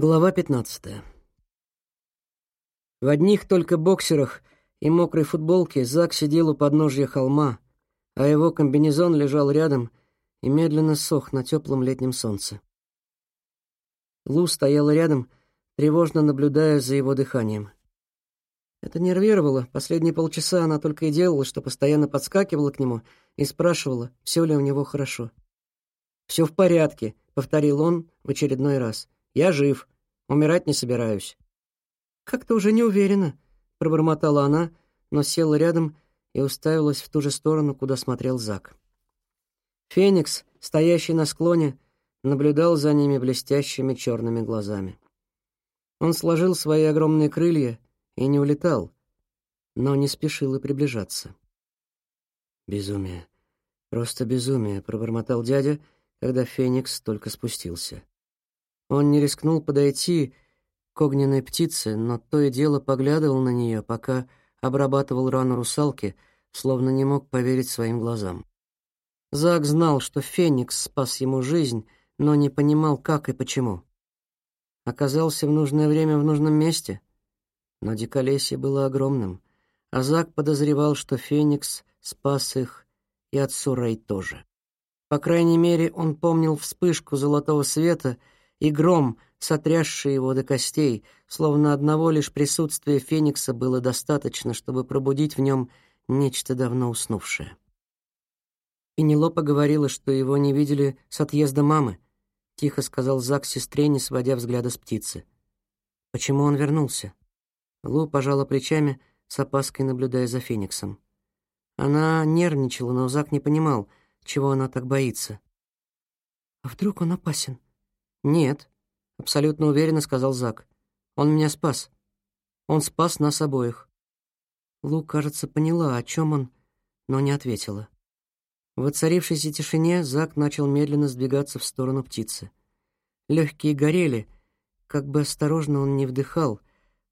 Глава 15. В одних только боксерах и мокрой футболке Зак сидел у подножья холма, а его комбинезон лежал рядом и медленно сох на теплом летнем солнце. Лу стояла рядом, тревожно наблюдая за его дыханием. Это нервировало. Последние полчаса она только и делала, что постоянно подскакивала к нему и спрашивала, все ли у него хорошо. «Все в порядке», — повторил он в очередной раз. Я жив. Умирать не собираюсь. Как-то уже не уверена, пробормотала она, но села рядом и уставилась в ту же сторону, куда смотрел Зак. Феникс, стоящий на склоне, наблюдал за ними блестящими черными глазами. Он сложил свои огромные крылья и не улетал, но не спешил и приближаться. «Безумие, просто безумие», — пробормотал дядя, когда Феникс только спустился. Он не рискнул подойти к огненной птице, но то и дело поглядывал на нее, пока обрабатывал рану русалки, словно не мог поверить своим глазам. Зак знал, что Феникс спас ему жизнь, но не понимал, как и почему. Оказался в нужное время в нужном месте, но диколесье было огромным, а Зак подозревал, что Феникс спас их и от Сурей тоже. По крайней мере, он помнил вспышку золотого света — и гром, сотрясший его до костей, словно одного лишь присутствия Феникса было достаточно, чтобы пробудить в нем нечто давно уснувшее. Пенелопа говорила, что его не видели с отъезда мамы, тихо сказал Зак сестре, не сводя взгляда с птицы. Почему он вернулся? Лу пожала плечами, с опаской наблюдая за Фениксом. Она нервничала, но Зак не понимал, чего она так боится. А вдруг он опасен? «Нет», — абсолютно уверенно сказал Зак. «Он меня спас. Он спас нас обоих». Лу, кажется, поняла, о чем он, но не ответила. В воцарившейся тишине Зак начал медленно сдвигаться в сторону птицы. Легкие горели, как бы осторожно он не вдыхал,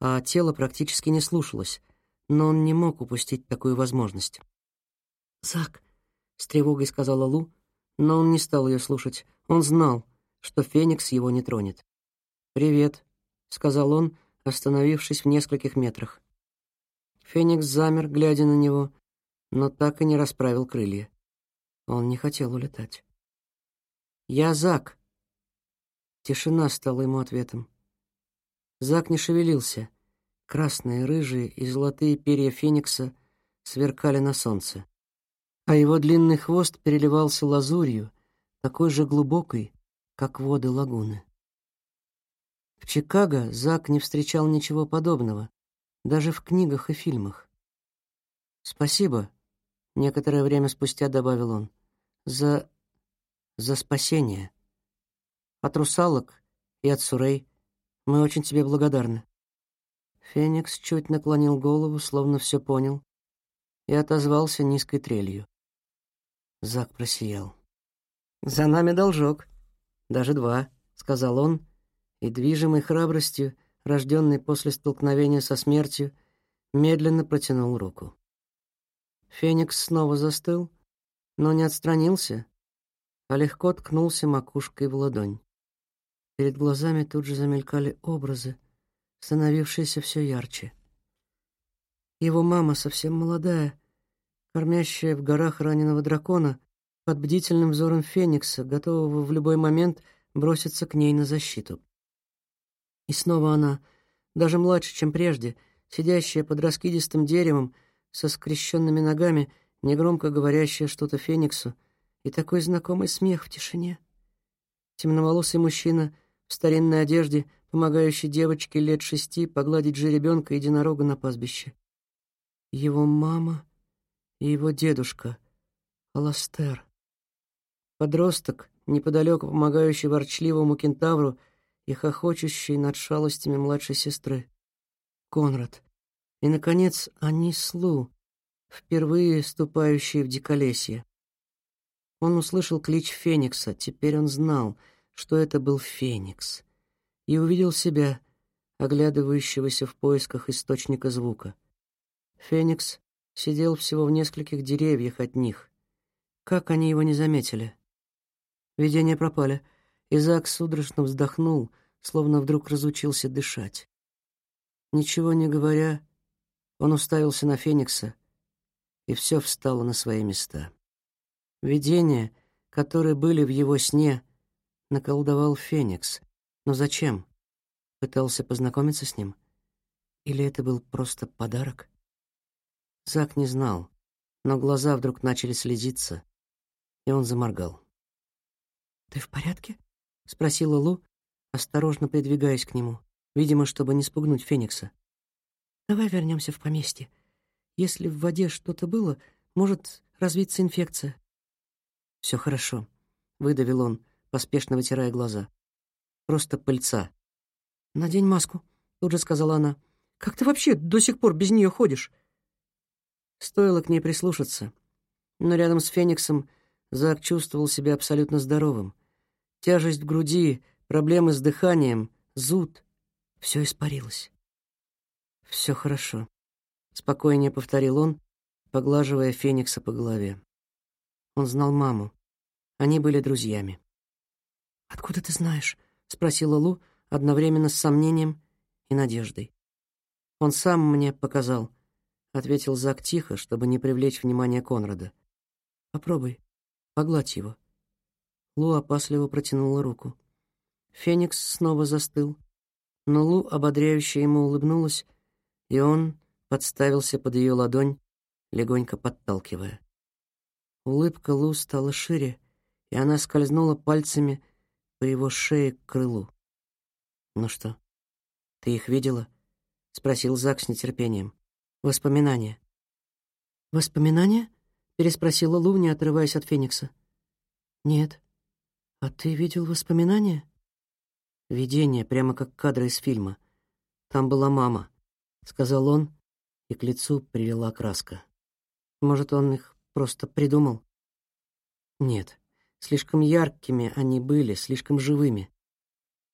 а тело практически не слушалось, но он не мог упустить такую возможность. «Зак», — с тревогой сказала Лу, но он не стал ее слушать. Он знал, что Феникс его не тронет. «Привет», — сказал он, остановившись в нескольких метрах. Феникс замер, глядя на него, но так и не расправил крылья. Он не хотел улетать. «Я Зак». Тишина стала ему ответом. Зак не шевелился. Красные, рыжие и золотые перья Феникса сверкали на солнце, а его длинный хвост переливался лазурью, такой же глубокой, как воды лагуны. В Чикаго Зак не встречал ничего подобного, даже в книгах и фильмах. «Спасибо», — некоторое время спустя добавил он, — «за... за спасение. От русалок и от Сурей мы очень тебе благодарны». Феникс чуть наклонил голову, словно все понял, и отозвался низкой трелью. Зак просиял. «За нами должок», даже два», — сказал он, и, движимый храбростью, рожденный после столкновения со смертью, медленно протянул руку. Феникс снова застыл, но не отстранился, а легко ткнулся макушкой в ладонь. Перед глазами тут же замелькали образы, становившиеся все ярче. Его мама совсем молодая, кормящая в горах раненого дракона, под бдительным взором Феникса, готового в любой момент броситься к ней на защиту. И снова она, даже младше, чем прежде, сидящая под раскидистым деревом, со скрещенными ногами, негромко говорящая что-то Фениксу, и такой знакомый смех в тишине. Темноволосый мужчина в старинной одежде, помогающий девочке лет шести погладить жеребенка единорога на пастбище. Его мама и его дедушка, Аластер. Подросток, неподалеку помогающий ворчливому кентавру и хохочущий над шалостями младшей сестры. Конрад. И, наконец, они с Лу, впервые ступающие в диколесье. Он услышал клич Феникса, теперь он знал, что это был Феникс, и увидел себя, оглядывающегося в поисках источника звука. Феникс сидел всего в нескольких деревьях от них. Как они его не заметили? Видения пропали. Изак судорожно вздохнул, словно вдруг разучился дышать. Ничего не говоря, он уставился на Феникса, и все встало на свои места. Видения, которые были в его сне, наколдовал Феникс. Но зачем? Пытался познакомиться с ним? Или это был просто подарок? Зак не знал, но глаза вдруг начали слезиться, и он заморгал. «Ты в порядке?» — спросила Лу, осторожно придвигаясь к нему, видимо, чтобы не спугнуть Феникса. «Давай вернемся в поместье. Если в воде что-то было, может развиться инфекция». «Все хорошо», — выдавил он, поспешно вытирая глаза. «Просто пыльца». «Надень маску», — тут же сказала она. «Как ты вообще до сих пор без нее ходишь?» Стоило к ней прислушаться, но рядом с Фениксом Зак чувствовал себя абсолютно здоровым. Тяжесть в груди, проблемы с дыханием, зуд — все испарилось. «Все хорошо», — спокойнее повторил он, поглаживая Феникса по голове. Он знал маму. Они были друзьями. «Откуда ты знаешь?» — спросила Лу одновременно с сомнением и надеждой. «Он сам мне показал», — ответил Зак тихо, чтобы не привлечь внимание Конрада. «Попробуй, погладь его». Лу опасливо протянула руку. Феникс снова застыл, но Лу ободряюще ему улыбнулась, и он подставился под ее ладонь, легонько подталкивая. Улыбка Лу стала шире, и она скользнула пальцами по его шее к крылу. «Ну что, ты их видела?» — спросил Зак с нетерпением. «Воспоминания». «Воспоминания?» — переспросила Лу, отрываясь от Феникса. «Нет. А ты видел воспоминания?» «Видение, прямо как кадры из фильма. Там была мама», — сказал он, и к лицу прилила краска. «Может, он их просто придумал?» «Нет, слишком яркими они были, слишком живыми.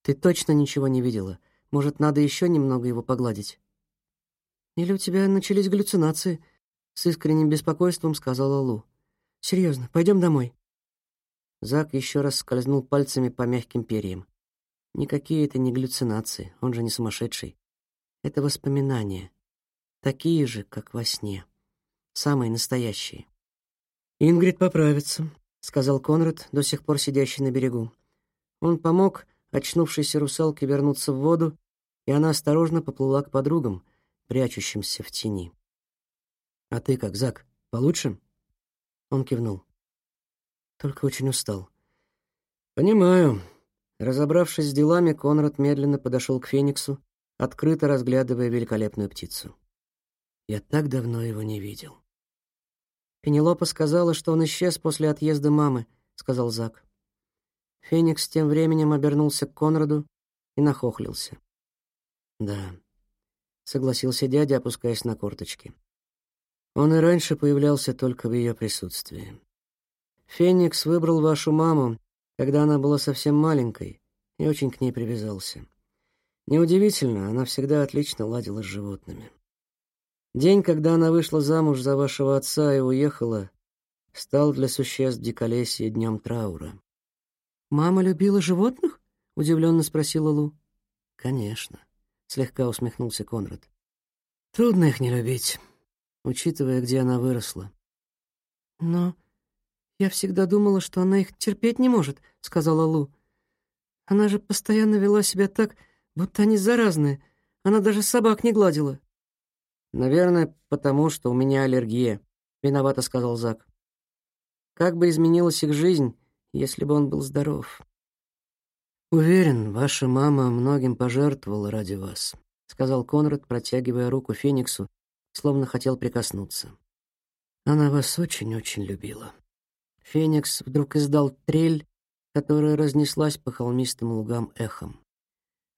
Ты точно ничего не видела? Может, надо еще немного его погладить?» «Или у тебя начались галлюцинации?» — с искренним беспокойством сказала Лу. «Серьезно, пойдем домой». Зак еще раз скользнул пальцами по мягким перьям. Никакие это не галлюцинации, он же не сумасшедший. Это воспоминания. Такие же, как во сне. Самые настоящие. «Ингрид поправится», — сказал Конрад, до сих пор сидящий на берегу. Он помог очнувшейся русалке вернуться в воду, и она осторожно поплыла к подругам, прячущимся в тени. «А ты как, Зак, получше?» Он кивнул. Только очень устал. «Понимаю». Разобравшись с делами, Конрад медленно подошел к Фениксу, открыто разглядывая великолепную птицу. Я так давно его не видел. Пенелопа сказала, что он исчез после отъезда мамы, сказал Зак. Феникс тем временем обернулся к Конраду и нахохлился. Да, согласился дядя, опускаясь на корточки. Он и раньше появлялся только в ее присутствии. Феникс выбрал вашу маму, когда она была совсем маленькой, и очень к ней привязался. Неудивительно, она всегда отлично ладила с животными. День, когда она вышла замуж за вашего отца и уехала, стал для существ диколесья днем траура. «Мама любила животных?» — удивленно спросила Лу. «Конечно», — слегка усмехнулся Конрад. «Трудно их не любить, учитывая, где она выросла». «Но «Я всегда думала, что она их терпеть не может», — сказала Лу. «Она же постоянно вела себя так, будто они заразные. Она даже собак не гладила». «Наверное, потому что у меня аллергия», — виновато сказал Зак. «Как бы изменилась их жизнь, если бы он был здоров?» «Уверен, ваша мама многим пожертвовала ради вас», — сказал Конрад, протягивая руку Фениксу, словно хотел прикоснуться. «Она вас очень-очень любила». Феникс вдруг издал трель, которая разнеслась по холмистым лугам эхом.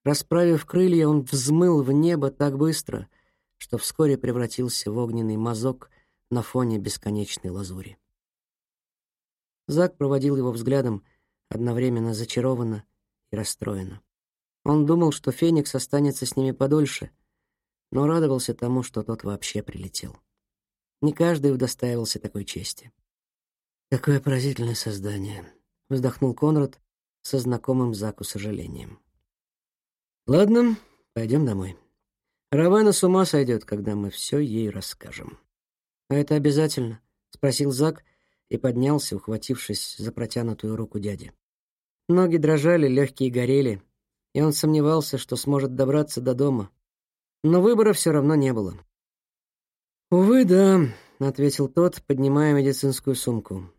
Расправив крылья, он взмыл в небо так быстро, что вскоре превратился в огненный мазок на фоне бесконечной лазури. Зак проводил его взглядом, одновременно зачарованно и расстроенно. Он думал, что Феникс останется с ними подольше, но радовался тому, что тот вообще прилетел. Не каждый удостаивался такой чести. Какое поразительное создание, вздохнул Конрад со знакомым Заку сожалением. Ладно, пойдем домой. Равена с ума сойдет, когда мы все ей расскажем. А это обязательно? спросил Зак и поднялся, ухватившись за протянутую руку дяди. Ноги дрожали, легкие горели, и он сомневался, что сможет добраться до дома. Но выбора все равно не было. «Увы, да», — ответил тот, поднимая медицинскую сумку.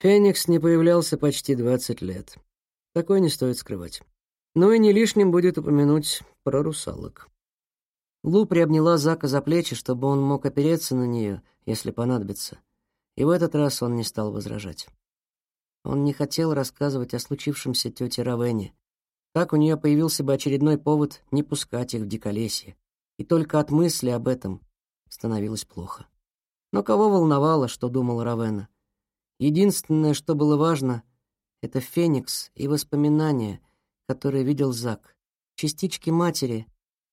«Феникс не появлялся почти двадцать лет. Такое не стоит скрывать. Но и не лишним будет упомянуть про русалок». Лу приобняла Зака за плечи, чтобы он мог опереться на нее, если понадобится. И в этот раз он не стал возражать. Он не хотел рассказывать о случившемся тете Равене. Так у нее появился бы очередной повод не пускать их в диколесье. И только от мысли об этом становилось плохо. Но кого волновало, что думал Равена? Единственное, что было важно, это Феникс и воспоминания, которые видел Зак, частички матери,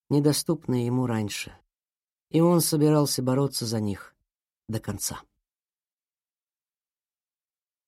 недоступные ему раньше. И он собирался бороться за них до конца.